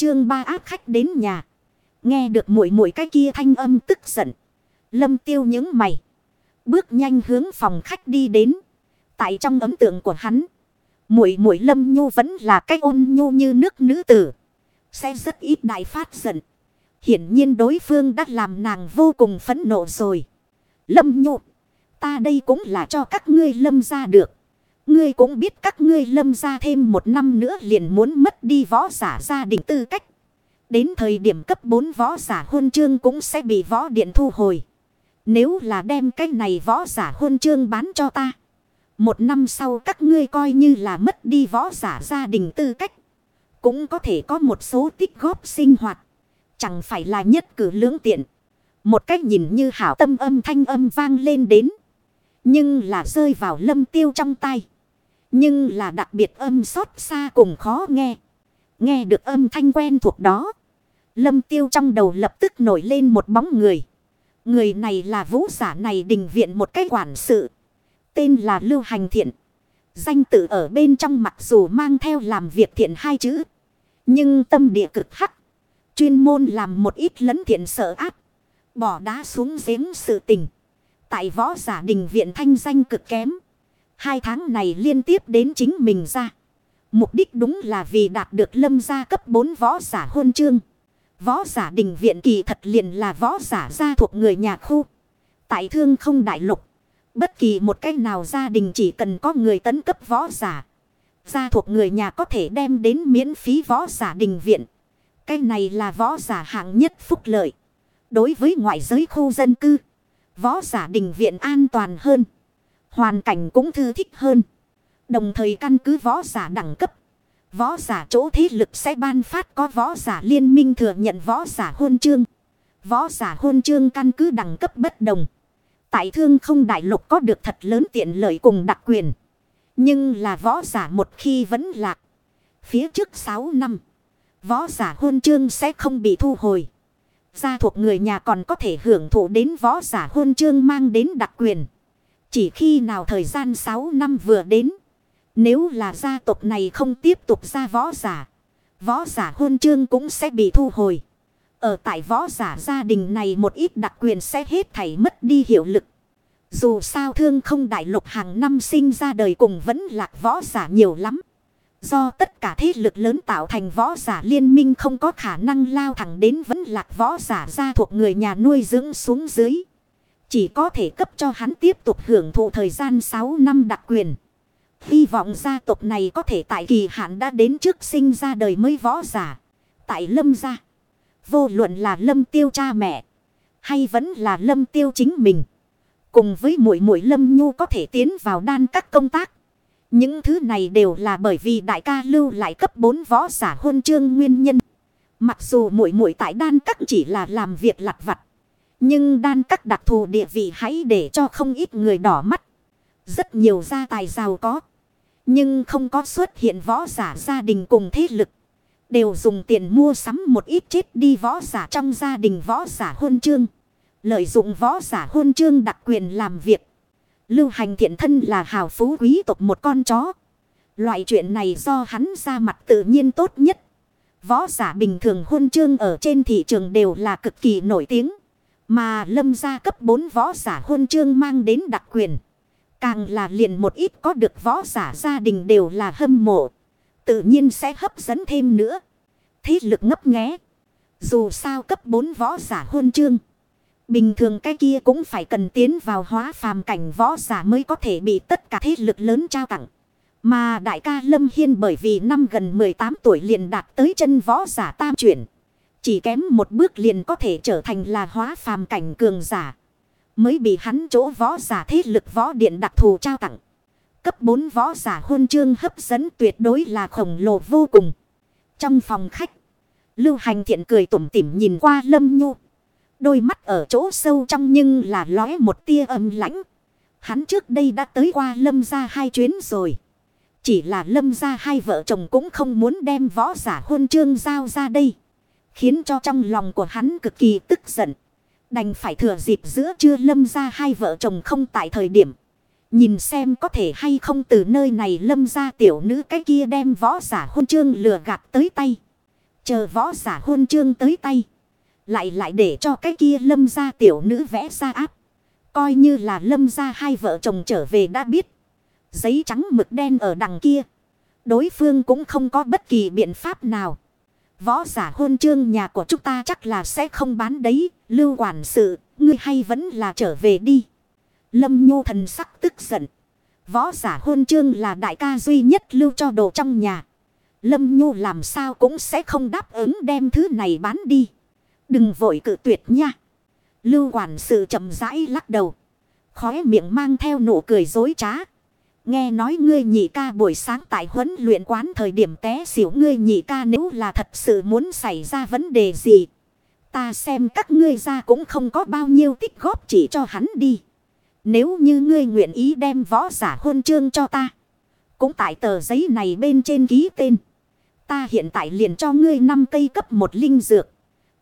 Chương ba áp khách đến nhà. Nghe được muội muội cái kia thanh âm tức giận. Lâm tiêu những mày. Bước nhanh hướng phòng khách đi đến. Tại trong ấn tượng của hắn. muội muội lâm nhu vẫn là cái ôn nhu như nước nữ tử. Sẽ rất ít đại phát giận. Hiển nhiên đối phương đã làm nàng vô cùng phẫn nộ rồi. Lâm nhu. Ta đây cũng là cho các ngươi lâm ra được. Ngươi cũng biết các ngươi lâm ra thêm một năm nữa liền muốn mất đi võ giả gia đình tư cách. Đến thời điểm cấp 4 võ giả huân chương cũng sẽ bị võ điện thu hồi. Nếu là đem cái này võ giả huân chương bán cho ta. Một năm sau các ngươi coi như là mất đi võ giả gia đình tư cách. Cũng có thể có một số tích góp sinh hoạt. Chẳng phải là nhất cử lưỡng tiện. Một cách nhìn như hảo tâm âm thanh âm vang lên đến. Nhưng là rơi vào lâm tiêu trong tay. Nhưng là đặc biệt âm xót xa cùng khó nghe. Nghe được âm thanh quen thuộc đó. Lâm tiêu trong đầu lập tức nổi lên một bóng người. Người này là vũ giả này đình viện một cái quản sự. Tên là Lưu Hành Thiện. Danh tự ở bên trong mặc dù mang theo làm việc thiện hai chữ. Nhưng tâm địa cực hắc. Chuyên môn làm một ít lấn thiện sợ áp. Bỏ đá xuống giếng sự tình. Tại võ giả đình viện thanh danh cực kém. Hai tháng này liên tiếp đến chính mình ra. Mục đích đúng là vì đạt được lâm gia cấp 4 võ giả hôn chương. Võ giả đình viện kỳ thật liền là võ giả gia thuộc người nhà khu. Tại thương không đại lục. Bất kỳ một cách nào gia đình chỉ cần có người tấn cấp võ giả. Gia thuộc người nhà có thể đem đến miễn phí võ giả đình viện. Cái này là võ giả hạng nhất phúc lợi. Đối với ngoại giới khu dân cư. Võ giả đình viện an toàn hơn. Hoàn cảnh cũng thư thích hơn. Đồng thời căn cứ võ giả đẳng cấp. Võ giả chỗ thế lực sẽ ban phát có võ giả liên minh thừa nhận võ giả hôn chương. Võ giả hôn chương căn cứ đẳng cấp bất đồng. Tại thương không đại lục có được thật lớn tiện lợi cùng đặc quyền. Nhưng là võ giả một khi vẫn lạc. Phía trước 6 năm. Võ giả hôn chương sẽ không bị thu hồi. Gia thuộc người nhà còn có thể hưởng thụ đến võ giả hôn chương mang đến đặc quyền. Chỉ khi nào thời gian 6 năm vừa đến. Nếu là gia tộc này không tiếp tục ra võ giả. Võ giả hôn chương cũng sẽ bị thu hồi. Ở tại võ giả gia đình này một ít đặc quyền sẽ hết thảy mất đi hiệu lực. Dù sao thương không đại lục hàng năm sinh ra đời cùng vẫn lạc võ giả nhiều lắm. Do tất cả thế lực lớn tạo thành võ giả liên minh không có khả năng lao thẳng đến vẫn lạc võ giả gia thuộc người nhà nuôi dưỡng xuống dưới. Chỉ có thể cấp cho hắn tiếp tục hưởng thụ thời gian 6 năm đặc quyền. Hy vọng gia tộc này có thể tại kỳ hạn đã đến trước sinh ra đời mới võ giả. Tại lâm gia. Vô luận là lâm tiêu cha mẹ. Hay vẫn là lâm tiêu chính mình. Cùng với mũi mũi lâm nhu có thể tiến vào đan các công tác. Những thứ này đều là bởi vì đại ca lưu lại cấp 4 võ giả hôn chương nguyên nhân. Mặc dù mũi mũi tại đan các chỉ là làm việc lặt vặt. Nhưng đan các đặc thù địa vị hãy để cho không ít người đỏ mắt. Rất nhiều gia tài giàu có. Nhưng không có xuất hiện võ giả gia đình cùng thế lực. Đều dùng tiền mua sắm một ít chết đi võ giả trong gia đình võ giả hôn chương. Lợi dụng võ giả hôn chương đặc quyền làm việc. Lưu hành thiện thân là hào phú quý tộc một con chó. Loại chuyện này do hắn ra mặt tự nhiên tốt nhất. Võ giả bình thường hôn chương ở trên thị trường đều là cực kỳ nổi tiếng. Mà lâm gia cấp 4 võ giả hôn chương mang đến đặc quyền. Càng là liền một ít có được võ giả gia đình đều là hâm mộ. Tự nhiên sẽ hấp dẫn thêm nữa. Thế lực ngấp nghé. Dù sao cấp 4 võ giả hôn chương. Bình thường cái kia cũng phải cần tiến vào hóa phàm cảnh võ giả mới có thể bị tất cả thế lực lớn trao tặng. Mà đại ca Lâm Hiên bởi vì năm gần 18 tuổi liền đạt tới chân võ giả tam chuyển. Chỉ kém một bước liền có thể trở thành là hóa phàm cảnh cường giả. Mới bị hắn chỗ võ giả thế lực võ điện đặc thù trao tặng. Cấp 4 võ giả huân chương hấp dẫn tuyệt đối là khổng lồ vô cùng. Trong phòng khách. Lưu hành thiện cười tủm tỉm nhìn qua Lâm Nhu. Đôi mắt ở chỗ sâu trong nhưng là lóe một tia âm lãnh. Hắn trước đây đã tới qua Lâm ra hai chuyến rồi. Chỉ là Lâm ra hai vợ chồng cũng không muốn đem võ giả huân chương giao ra đây. Khiến cho trong lòng của hắn cực kỳ tức giận. Đành phải thừa dịp giữa trưa lâm ra hai vợ chồng không tại thời điểm. Nhìn xem có thể hay không từ nơi này lâm ra tiểu nữ cái kia đem võ giả hôn chương lừa gạt tới tay. Chờ võ giả hôn chương tới tay. Lại lại để cho cái kia lâm ra tiểu nữ vẽ ra áp. Coi như là lâm ra hai vợ chồng trở về đã biết. Giấy trắng mực đen ở đằng kia. Đối phương cũng không có bất kỳ biện pháp nào. Võ giả hôn chương nhà của chúng ta chắc là sẽ không bán đấy. Lưu quản sự, ngươi hay vẫn là trở về đi. Lâm nhu thần sắc tức giận. Võ giả hôn chương là đại ca duy nhất lưu cho đồ trong nhà. Lâm nhu làm sao cũng sẽ không đáp ứng đem thứ này bán đi. Đừng vội cự tuyệt nha. Lưu quản sự chậm rãi lắc đầu. Khóe miệng mang theo nụ cười dối trá. Nghe nói ngươi nhị ca buổi sáng tại huấn luyện quán thời điểm té xỉu, ngươi nhị ca nếu là thật sự muốn xảy ra vấn đề gì. Ta xem các ngươi ra cũng không có bao nhiêu tích góp chỉ cho hắn đi. Nếu như ngươi nguyện ý đem võ giả hôn chương cho ta. Cũng tại tờ giấy này bên trên ký tên. Ta hiện tại liền cho ngươi năm cây cấp một linh dược.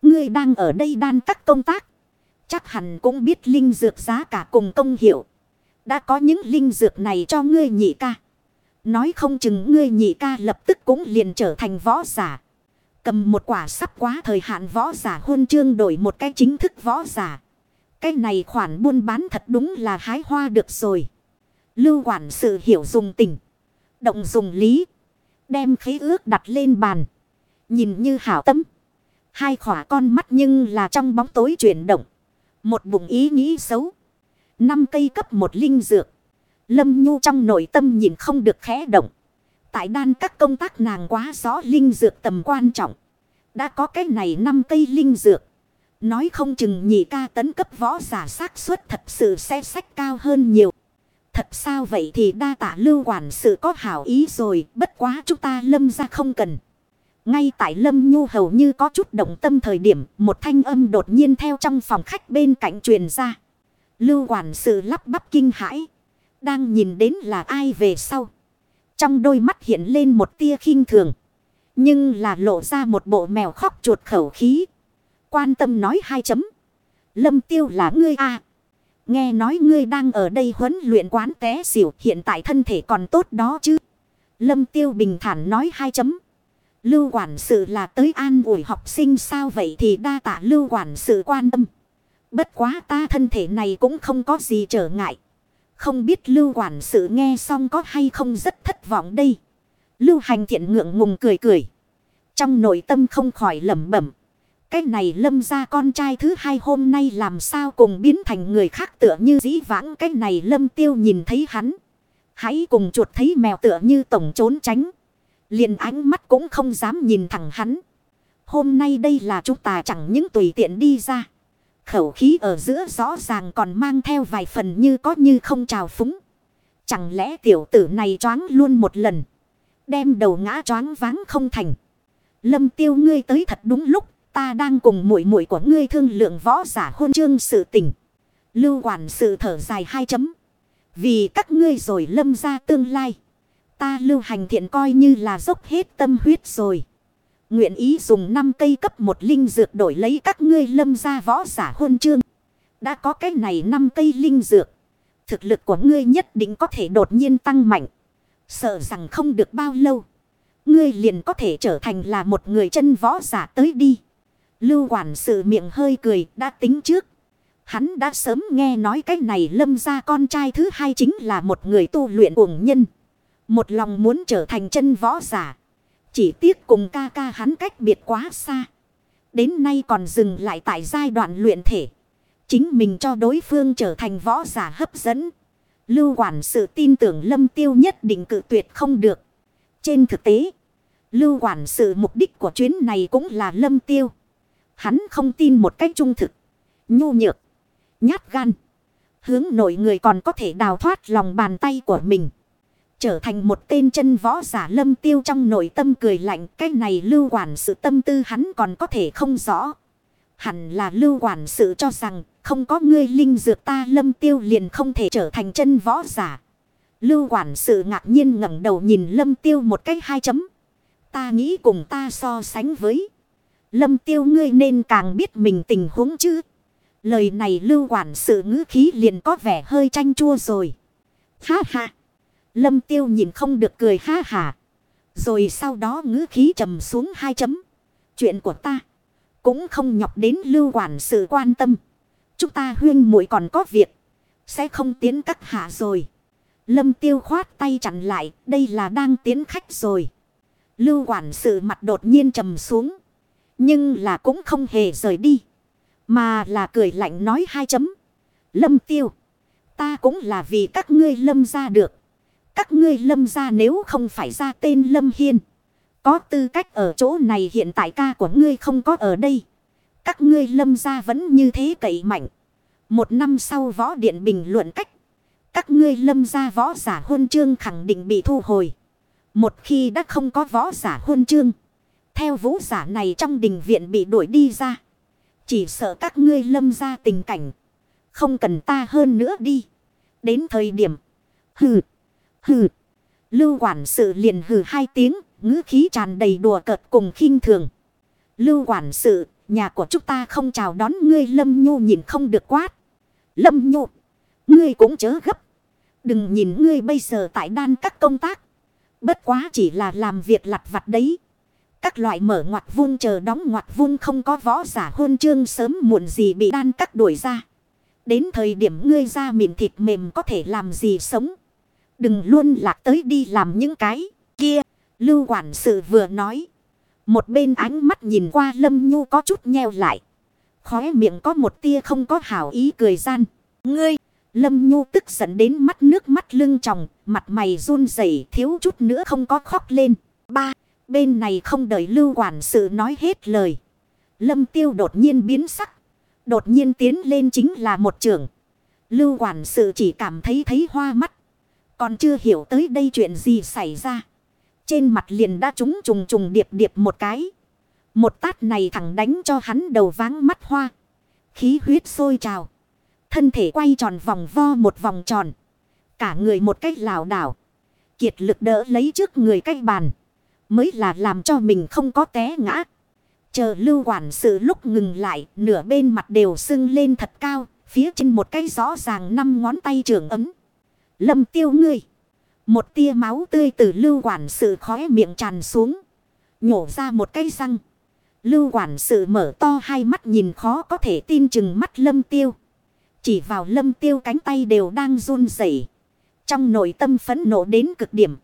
Ngươi đang ở đây đan các công tác. Chắc hẳn cũng biết linh dược giá cả cùng công hiệu. Đã có những linh dược này cho ngươi nhị ca. Nói không chừng ngươi nhị ca lập tức cũng liền trở thành võ giả. Cầm một quả sắp quá thời hạn võ giả hôn chương đổi một cái chính thức võ giả. Cái này khoản buôn bán thật đúng là hái hoa được rồi. Lưu quản sự hiểu dùng tình. Động dùng lý. Đem khí ước đặt lên bàn. Nhìn như hảo tâm. Hai khỏa con mắt nhưng là trong bóng tối chuyển động. Một bụng ý nghĩ xấu. Năm cây cấp một linh dược. Lâm Nhu trong nội tâm nhìn không được khẽ động. Tại đan các công tác nàng quá rõ linh dược tầm quan trọng. Đã có cái này năm cây linh dược. Nói không chừng nhị ca tấn cấp võ giả xác suất thật sự sẽ sách cao hơn nhiều. Thật sao vậy thì đa tạ lưu quản sự có hảo ý rồi, bất quá chúng ta lâm ra không cần. Ngay tại lâm nhu hầu như có chút động tâm thời điểm, một thanh âm đột nhiên theo trong phòng khách bên cạnh truyền ra. Lưu quản sự lắp bắp kinh hãi. Đang nhìn đến là ai về sau. Trong đôi mắt hiện lên một tia khinh thường. Nhưng là lộ ra một bộ mèo khóc chuột khẩu khí. Quan tâm nói hai chấm. Lâm tiêu là ngươi a Nghe nói ngươi đang ở đây huấn luyện quán té xỉu. Hiện tại thân thể còn tốt đó chứ. Lâm tiêu bình thản nói hai chấm. Lưu quản sự là tới an ủi học sinh sao vậy thì đa tạ lưu quản sự quan tâm. Bất quá ta thân thể này cũng không có gì trở ngại. Không biết lưu quản sự nghe xong có hay không rất thất vọng đây. Lưu hành thiện ngượng ngùng cười cười. Trong nội tâm không khỏi lẩm bẩm. Cái này lâm ra con trai thứ hai hôm nay làm sao cùng biến thành người khác tựa như dĩ vãng. Cái này lâm tiêu nhìn thấy hắn. Hãy cùng chuột thấy mèo tựa như tổng trốn tránh. liền ánh mắt cũng không dám nhìn thẳng hắn. Hôm nay đây là chúng ta chẳng những tùy tiện đi ra. Khẩu khí ở giữa rõ ràng còn mang theo vài phần như có như không trào phúng. Chẳng lẽ tiểu tử này choáng luôn một lần. Đem đầu ngã choáng váng không thành. Lâm tiêu ngươi tới thật đúng lúc. Ta đang cùng muội muội của ngươi thương lượng võ giả hôn chương sự tình. Lưu quản sự thở dài hai chấm. Vì các ngươi rồi lâm ra tương lai. Ta lưu hành thiện coi như là dốc hết tâm huyết rồi. Nguyện ý dùng 5 cây cấp một linh dược đổi lấy các ngươi lâm ra võ giả hôn chương. Đã có cái này 5 cây linh dược. Thực lực của ngươi nhất định có thể đột nhiên tăng mạnh. Sợ rằng không được bao lâu. Ngươi liền có thể trở thành là một người chân võ giả tới đi. Lưu quản sự miệng hơi cười, đã tính trước. Hắn đã sớm nghe nói cái này lâm ra con trai thứ hai chính là một người tu luyện uổng nhân. Một lòng muốn trở thành chân võ giả. Chỉ tiếc cùng ca ca hắn cách biệt quá xa. Đến nay còn dừng lại tại giai đoạn luyện thể. Chính mình cho đối phương trở thành võ giả hấp dẫn. Lưu quản sự tin tưởng lâm tiêu nhất định cự tuyệt không được. Trên thực tế, lưu quản sự mục đích của chuyến này cũng là lâm tiêu. Hắn không tin một cách trung thực, nhu nhược, nhát gan. Hướng nội người còn có thể đào thoát lòng bàn tay của mình. Trở thành một tên chân võ giả lâm tiêu trong nội tâm cười lạnh. Cái này lưu quản sự tâm tư hắn còn có thể không rõ. Hẳn là lưu quản sự cho rằng, không có ngươi linh dược ta lâm tiêu liền không thể trở thành chân võ giả. Lưu quản sự ngạc nhiên ngẩng đầu nhìn lâm tiêu một cái hai chấm. Ta nghĩ cùng ta so sánh với. Lâm tiêu ngươi nên càng biết mình tình huống chứ. Lời này lưu quản sự ngữ khí liền có vẻ hơi chanh chua rồi. Ha ha. Lâm tiêu nhìn không được cười ha hà. Rồi sau đó ngữ khí trầm xuống hai chấm. Chuyện của ta. Cũng không nhọc đến lưu quản sự quan tâm. Chúng ta huyên muội còn có việc. Sẽ không tiến các hạ rồi. Lâm tiêu khoát tay chặn lại. Đây là đang tiến khách rồi. Lưu quản sự mặt đột nhiên trầm xuống. Nhưng là cũng không hề rời đi. Mà là cười lạnh nói hai chấm. Lâm tiêu. Ta cũng là vì các ngươi lâm ra được. Các ngươi lâm ra nếu không phải ra tên lâm hiên. Có tư cách ở chỗ này hiện tại ca của ngươi không có ở đây. Các ngươi lâm ra vẫn như thế cậy mạnh. Một năm sau võ điện bình luận cách. Các ngươi lâm ra võ giả huân chương khẳng định bị thu hồi. Một khi đã không có võ giả huân chương. Theo vũ giả này trong đình viện bị đuổi đi ra. Chỉ sợ các ngươi lâm ra tình cảnh. Không cần ta hơn nữa đi. Đến thời điểm. Hừ. Hừ. Lưu quản sự liền hừ hai tiếng. ngữ khí tràn đầy đùa cợt cùng khinh thường. Lưu quản sự. Nhà của chúng ta không chào đón ngươi, lâm nhu nhìn không được quát. Lâm nhu. Ngươi cũng chớ gấp. Đừng nhìn ngươi bây giờ tại đan các công tác. Bất quá chỉ là làm việc lặt vặt đấy. Các loại mở ngoặt vung chờ đóng ngoặt vung không có võ giả hôn chương sớm muộn gì bị đan các đuổi ra. Đến thời điểm ngươi ra mịn thịt mềm có thể làm gì sống. Đừng luôn lạc tới đi làm những cái kia. Lưu quản sự vừa nói. Một bên ánh mắt nhìn qua lâm nhu có chút nheo lại. Khóe miệng có một tia không có hảo ý cười gian. Ngươi, lâm nhu tức giận đến mắt nước mắt lưng tròng, mặt mày run rẩy thiếu chút nữa không có khóc lên. Ba, bên này không đợi lưu quản sự nói hết lời. Lâm tiêu đột nhiên biến sắc. Đột nhiên tiến lên chính là một trưởng. Lưu quản sự chỉ cảm thấy thấy hoa mắt. Còn chưa hiểu tới đây chuyện gì xảy ra. Trên mặt liền đã trúng trùng trùng điệp điệp một cái. Một tát này thẳng đánh cho hắn đầu váng mắt hoa. Khí huyết sôi trào. Thân thể quay tròn vòng vo một vòng tròn. Cả người một cách lảo đảo. Kiệt lực đỡ lấy trước người cách bàn. Mới là làm cho mình không có té ngã. Chờ lưu quản sự lúc ngừng lại, nửa bên mặt đều sưng lên thật cao, phía trên một cái rõ ràng năm ngón tay trường ấm. Lâm tiêu ngươi. Một tia máu tươi từ lưu quản sự khóe miệng tràn xuống. Nhổ ra một cái răng. Lưu quản sự mở to hai mắt nhìn khó có thể tin chừng mắt lâm tiêu. Chỉ vào lâm tiêu cánh tay đều đang run rẩy Trong nội tâm phấn nộ đến cực điểm.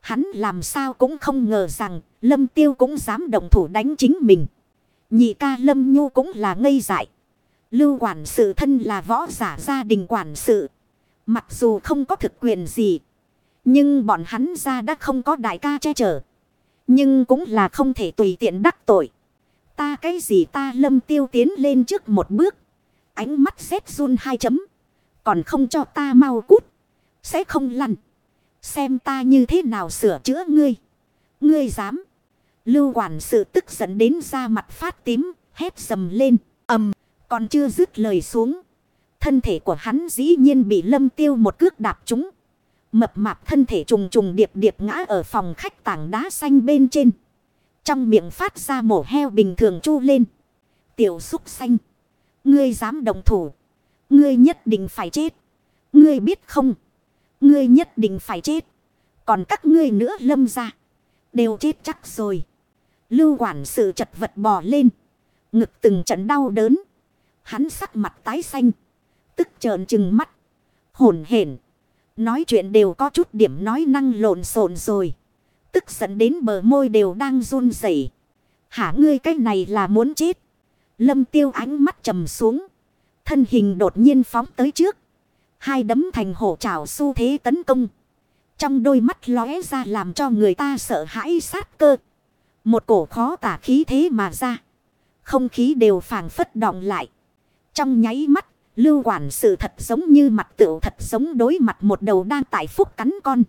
Hắn làm sao cũng không ngờ rằng lâm tiêu cũng dám động thủ đánh chính mình. Nhị ca lâm nhu cũng là ngây dại. Lưu quản sự thân là võ giả gia đình quản sự. Mặc dù không có thực quyền gì. Nhưng bọn hắn ra đã không có đại ca che chở. Nhưng cũng là không thể tùy tiện đắc tội. Ta cái gì ta lâm tiêu tiến lên trước một bước. Ánh mắt xét run hai chấm. Còn không cho ta mau cút. Sẽ không lăn. Xem ta như thế nào sửa chữa ngươi. Ngươi dám. Lưu quản sự tức giận đến ra mặt phát tím. Hét sầm lên. ầm Còn chưa dứt lời xuống. Thân thể của hắn dĩ nhiên bị lâm tiêu một cước đạp trúng. Mập mạp thân thể trùng trùng điệp điệp ngã ở phòng khách tảng đá xanh bên trên. Trong miệng phát ra mổ heo bình thường chu lên. Tiểu xúc xanh. Ngươi dám đồng thủ. Ngươi nhất định phải chết. Ngươi biết không? Ngươi nhất định phải chết. Còn các ngươi nữa lâm ra. Đều chết chắc rồi. Lưu quản sự chật vật bò lên. Ngực từng trận đau đớn. Hắn sắc mặt tái xanh. Tức trợn trừng mắt. Hồn hển. Nói chuyện đều có chút điểm nói năng lộn xộn rồi. Tức giận đến bờ môi đều đang run rẩy. Hả ngươi cái này là muốn chết. Lâm tiêu ánh mắt trầm xuống. Thân hình đột nhiên phóng tới trước. Hai đấm thành hổ trảo xu thế tấn công. Trong đôi mắt lóe ra làm cho người ta sợ hãi sát cơ. Một cổ khó tả khí thế mà ra. Không khí đều phảng phất động lại. Trong nháy mắt, lưu quản sự thật giống như mặt tựu thật giống đối mặt một đầu đang tại phúc cắn con.